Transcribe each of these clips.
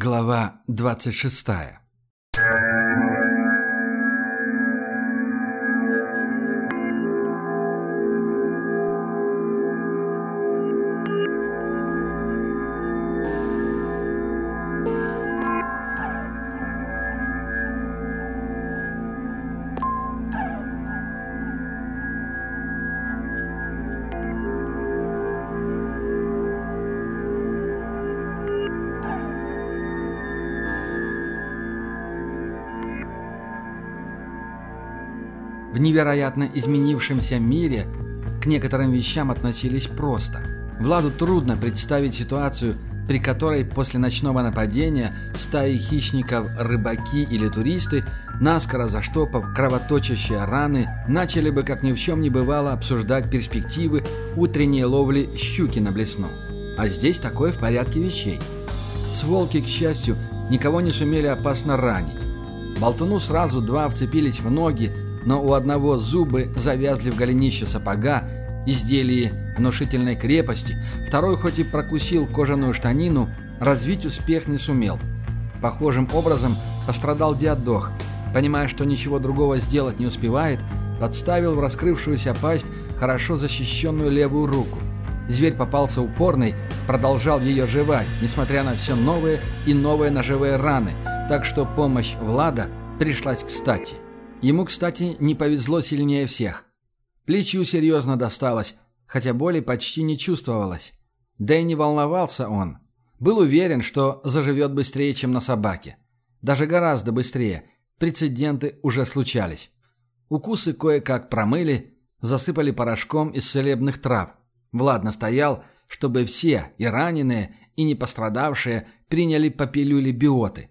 Глава 26. В невероятно изменившемся мире к некоторым вещам относились просто. Владу трудно представить ситуацию, при которой после ночного нападения стаи хищников, рыбаки или туристы, наскоро заштопав кровоточащие раны, начали бы, как ни в чем не бывало, обсуждать перспективы утренней ловли щуки на блесну. А здесь такое в порядке вещей. Сволки, к счастью, никого не сумели опасно ранить. Болтуну сразу два вцепились в ноги, но у одного зубы завязли в голенище сапога, изделие внушительной крепости, второй хоть и прокусил кожаную штанину, развить успех не сумел. Похожим образом пострадал Диадох, понимая, что ничего другого сделать не успевает, подставил в раскрывшуюся пасть хорошо защищенную левую руку. Зверь попался упорный, продолжал ее жевать, несмотря на все новые и новые ножевые раны, так что помощь Влада пришлась кстати. Ему, кстати, не повезло сильнее всех. Плечу серьезно досталось, хотя боли почти не чувствовалось. Да и не волновался он. Был уверен, что заживет быстрее, чем на собаке. Даже гораздо быстрее. Прецеденты уже случались. Укусы кое-как промыли, засыпали порошком из целебных трав. Влад настоял, чтобы все, и раненые, и не пострадавшие, приняли по пилюле биоты.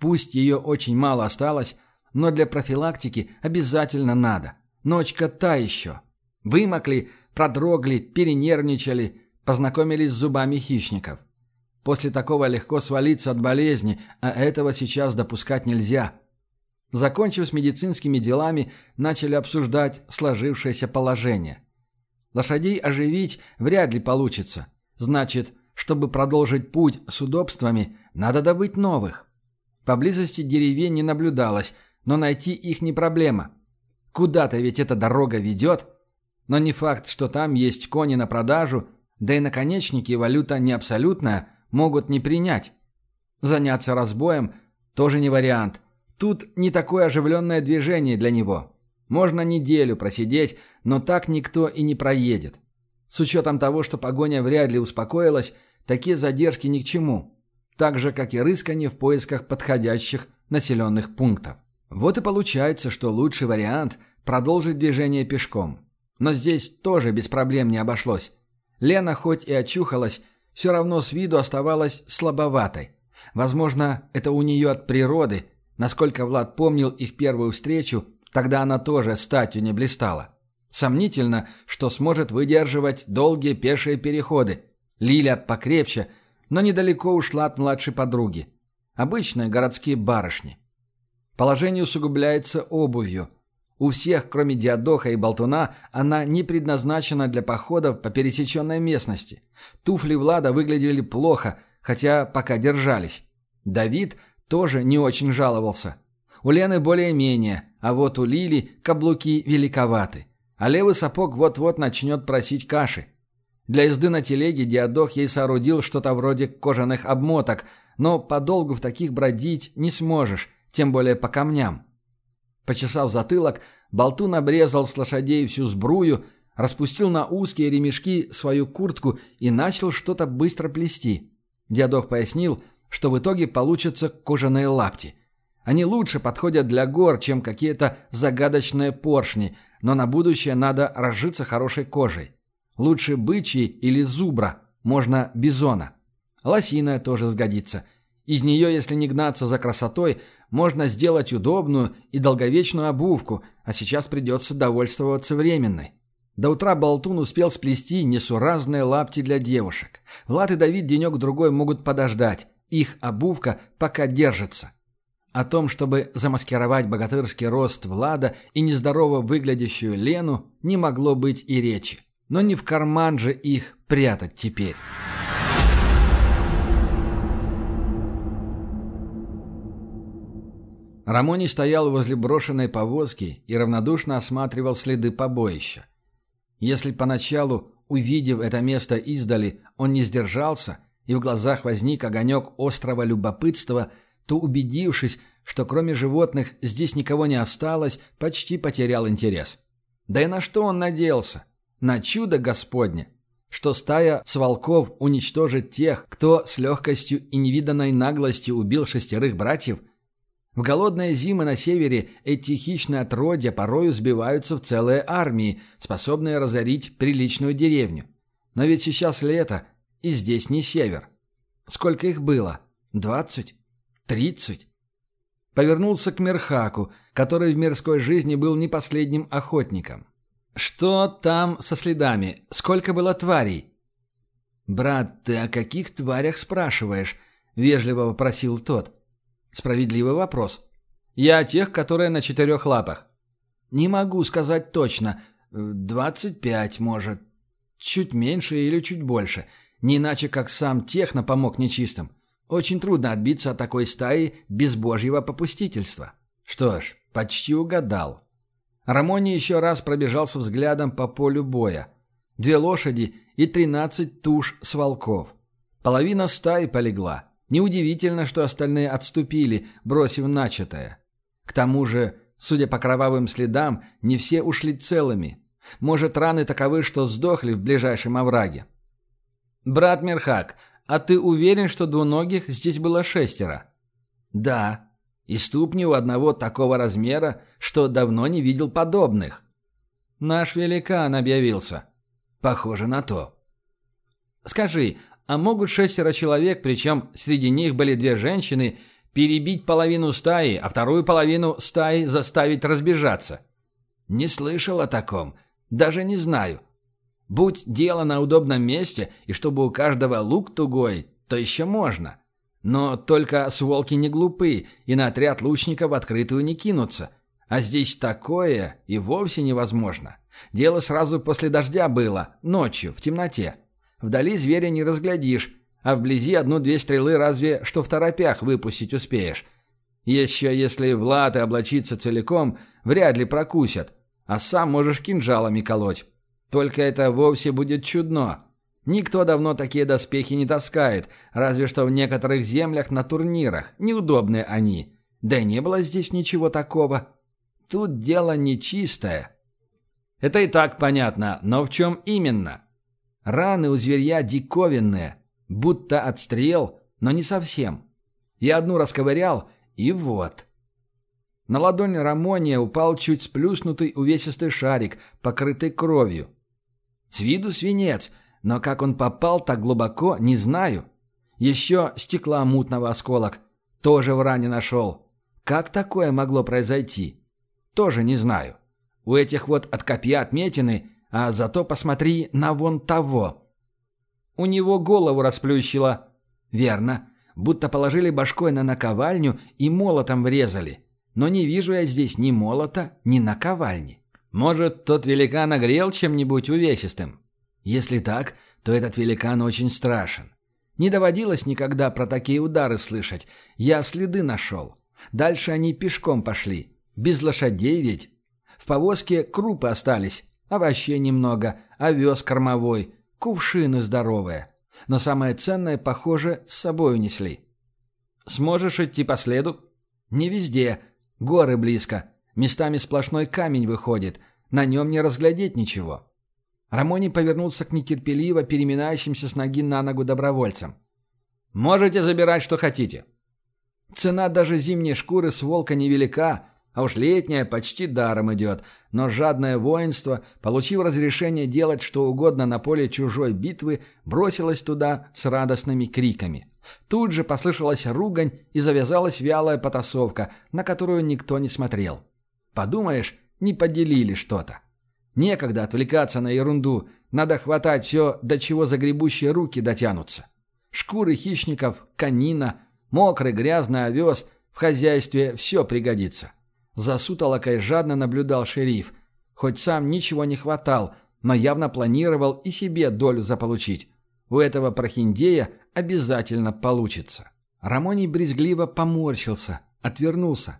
Пусть ее очень мало осталось, но для профилактики обязательно надо. Ночка та еще. Вымокли, продрогли, перенервничали, познакомились с зубами хищников. После такого легко свалиться от болезни, а этого сейчас допускать нельзя. Закончив с медицинскими делами, начали обсуждать сложившееся положение. Лошадей оживить вряд ли получится. Значит, чтобы продолжить путь с удобствами, надо добыть новых. Поблизости деревень не наблюдалось, но найти их не проблема. Куда-то ведь эта дорога ведет. Но не факт, что там есть кони на продажу, да и наконечники валюта не абсолютная, могут не принять. Заняться разбоем тоже не вариант. Тут не такое оживленное движение для него. Можно неделю просидеть, но так никто и не проедет. С учетом того, что погоня вряд ли успокоилась, такие задержки ни к чему. Так же, как и рыскание в поисках подходящих населенных пунктов. Вот и получается, что лучший вариант – продолжить движение пешком. Но здесь тоже без проблем не обошлось. Лена хоть и очухалась, все равно с виду оставалась слабоватой. Возможно, это у нее от природы. Насколько Влад помнил их первую встречу, тогда она тоже статью не блистала. Сомнительно, что сможет выдерживать долгие пешие переходы. Лиля покрепче, но недалеко ушла от младшей подруги. Обычные городские барышни. Положение усугубляется обувью. У всех, кроме Диадоха и Болтуна, она не предназначена для походов по пересеченной местности. Туфли Влада выглядели плохо, хотя пока держались. Давид тоже не очень жаловался. У Лены более-менее, а вот у Лили каблуки великоваты. А левый сапог вот-вот начнет просить каши. Для езды на телеге Диадох ей соорудил что-то вроде кожаных обмоток, но подолгу в таких бродить не сможешь, тем более по камням. Почесав затылок, болтун обрезал с лошадей всю сбрую, распустил на узкие ремешки свою куртку и начал что-то быстро плести. Дядох пояснил, что в итоге получатся кожаные лапти. Они лучше подходят для гор, чем какие-то загадочные поршни, но на будущее надо разжиться хорошей кожей. Лучше бычьей или зубра, можно бизона. Лосиная тоже сгодится. Из нее, если не гнаться за красотой, можно сделать удобную и долговечную обувку, а сейчас придется довольствоваться временной. До утра Болтун успел сплести несуразные лапти для девушек. Влад и Давид денек-другой могут подождать. Их обувка пока держится. О том, чтобы замаскировать богатырский рост Влада и нездорово выглядящую Лену, не могло быть и речи. Но не в карман же их прятать теперь. Рамони стоял возле брошенной повозки и равнодушно осматривал следы побоища. Если поначалу, увидев это место издали, он не сдержался, и в глазах возник огонек острого любопытства, то, убедившись, что кроме животных здесь никого не осталось, почти потерял интерес. Да и на что он надеялся? На чудо Господне, что стая с волков уничтожит тех, кто с легкостью и невиданной наглостью убил шестерых братьев – в голодные зимы на севере эти хищные отродья порою сбиваются в целые армии, способные разорить приличную деревню. Но ведь сейчас лето, и здесь не север. Сколько их было? Двадцать? Тридцать? Повернулся к Мерхаку, который в мирской жизни был не последним охотником. «Что там со следами? Сколько было тварей?» «Брат, ты о каких тварях спрашиваешь?» — вежливо вопросил тот. Справедливый вопрос. Я о тех, которые на четырех лапах. Не могу сказать точно. Двадцать пять, может. Чуть меньше или чуть больше. Не иначе, как сам техно помог нечистым. Очень трудно отбиться от такой стаи без божьего попустительства. Что ж, почти угадал. Рамони еще раз пробежался взглядом по полю боя. Две лошади и тринадцать туш с волков. Половина стаи полегла. Неудивительно, что остальные отступили, бросив начатое. К тому же, судя по кровавым следам, не все ушли целыми. Может, раны таковы, что сдохли в ближайшем овраге. «Брат Мерхак, а ты уверен, что двуногих здесь было шестеро?» «Да. И ступни у одного такого размера, что давно не видел подобных». «Наш великан объявился». «Похоже на то». «Скажи, а могут шестеро человек, причем среди них были две женщины, перебить половину стаи, а вторую половину стаи заставить разбежаться. Не слышал о таком. Даже не знаю. Будь дело на удобном месте, и чтобы у каждого лук тугой, то еще можно. Но только сволки не глупы, и на отряд лучников открытую не кинутся. А здесь такое и вовсе невозможно. Дело сразу после дождя было, ночью, в темноте. Вдали зверя не разглядишь, а вблизи одну-две стрелы разве что в торопях выпустить успеешь. Еще если в латы облачиться целиком, вряд ли прокусят, а сам можешь кинжалами колоть. Только это вовсе будет чудно. Никто давно такие доспехи не таскает, разве что в некоторых землях на турнирах. Неудобные они. Да и не было здесь ничего такого. Тут дело нечистое. Это и так понятно, но в чем именно? Раны у зверья диковинные, будто отстрел, но не совсем. Я одну расковырял, и вот. На ладонь Рамония упал чуть сплюснутый увесистый шарик, покрытый кровью. С виду свинец, но как он попал так глубоко, не знаю. Еще стекла мутного осколок. Тоже в ране нашел. Как такое могло произойти? Тоже не знаю. У этих вот от копья отметины а зато посмотри на вон того. У него голову расплющило. Верно. Будто положили башкой на наковальню и молотом врезали. Но не вижу я здесь ни молота, ни наковальни. Может, тот великан огрел чем-нибудь увесистым? Если так, то этот великан очень страшен. Не доводилось никогда про такие удары слышать. Я следы нашел. Дальше они пешком пошли. Без лошадей ведь. В повозке крупы остались, Овощей немного, овес кормовой, кувшины здоровые. Но самое ценное, похоже, с собой унесли. Сможешь идти по следу? Не везде. Горы близко. Местами сплошной камень выходит. На нем не разглядеть ничего. Рамони повернулся к нетерпеливо переминающимся с ноги на ногу добровольцам. «Можете забирать, что хотите». Цена даже зимней шкуры с волка невелика, а уж летняя почти даром идет, но жадное воинство, получив разрешение делать что угодно на поле чужой битвы, бросилось туда с радостными криками. Тут же послышалась ругань и завязалась вялая потасовка, на которую никто не смотрел. Подумаешь, не поделили что-то. Некогда отвлекаться на ерунду, надо хватать все, до чего загребущие руки дотянутся. Шкуры хищников, конина, мокрый грязный овес, в хозяйстве все пригодится. За сутолокой жадно наблюдал шериф. Хоть сам ничего не хватал, но явно планировал и себе долю заполучить. У этого прохиндея обязательно получится. Рамоний брезгливо поморщился, отвернулся.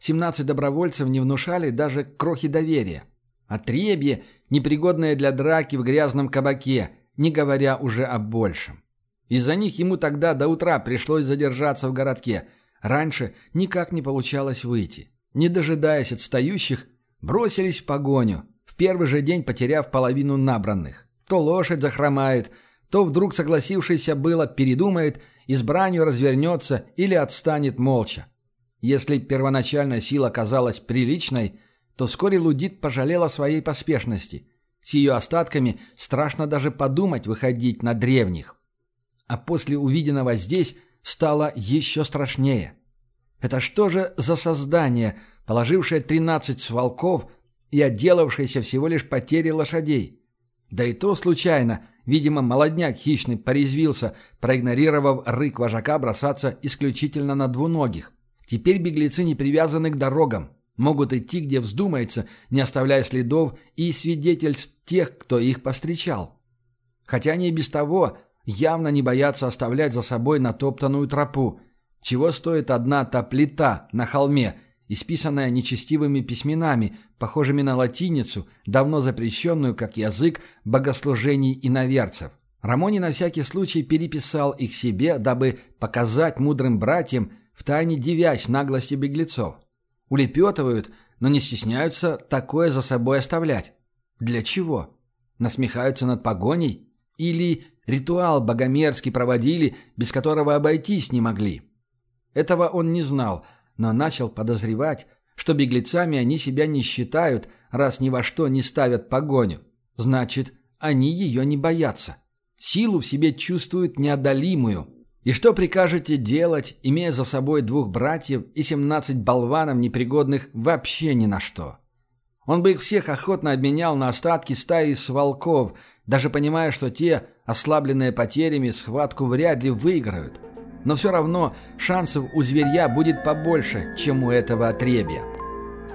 17 добровольцев не внушали даже крохи доверия. Отребье, непригодное для драки в грязном кабаке, не говоря уже о большем. Из-за них ему тогда до утра пришлось задержаться в городке. Раньше никак не получалось выйти. Не дожидаясь отстающих, бросились в погоню, в первый же день потеряв половину набранных. То лошадь захромает, то вдруг согласившийся было передумает, избранию развернется или отстанет молча. Если первоначальная сила казалась приличной, то вскоре Лудит пожалел о своей поспешности. С ее остатками страшно даже подумать выходить на древних. А после увиденного здесь стало еще страшнее. Это что же за создание, положившее тринадцать волков и отделавшееся всего лишь потери лошадей? Да и то случайно, видимо, молодняк хищный порезвился, проигнорировав рык вожака бросаться исключительно на двуногих. Теперь беглецы не привязаны к дорогам, могут идти, где вздумается, не оставляя следов и свидетельств тех, кто их постречал. Хотя они и без того явно не боятся оставлять за собой натоптанную тропу, чего стоит одна та плита на холме, исписанная нечестивыми письменами, похожими на латиницу, давно запрещенную как язык богослужений иноверцев. Рамони на всякий случай переписал их себе, дабы показать мудрым братьям, втайне девясь наглости беглецов. Улепетывают, но не стесняются такое за собой оставлять. Для чего? Насмехаются над погоней? Или ритуал богомерзкий проводили, без которого обойтись не могли? Этого он не знал, но начал подозревать, что беглецами они себя не считают, раз ни во что не ставят погоню. Значит, они ее не боятся. Силу в себе чувствуют неодолимую. И что прикажете делать, имея за собой двух братьев и семнадцать болванов, непригодных вообще ни на что? Он бы их всех охотно обменял на остатки стаи с волков, даже понимая, что те, ослабленные потерями, схватку вряд ли выиграют. Но все равно шансов у зверья будет побольше, чем у этого отребья.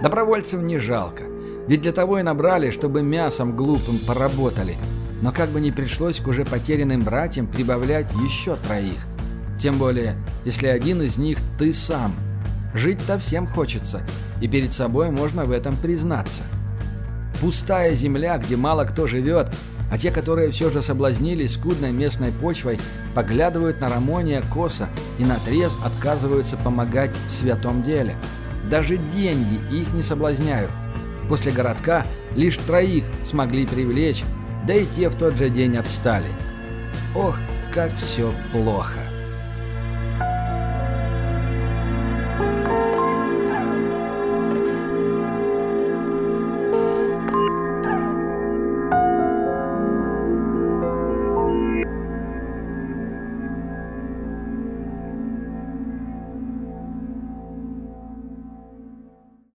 Добровольцев не жалко, ведь для того и набрали, чтобы мясом глупым поработали. Но как бы ни пришлось к уже потерянным братьям прибавлять еще троих – тем более, если один из них ты сам. Жить-то всем хочется, и перед собой можно в этом признаться. Пустая земля, где мало кто живет, а те, которые все же соблазнились скудной местной почвой, поглядывают на Рамония косо и наотрез отказываются помогать в святом деле. Даже деньги их не соблазняют. После городка лишь троих смогли привлечь, да и те в тот же день отстали. Ох, как все плохо.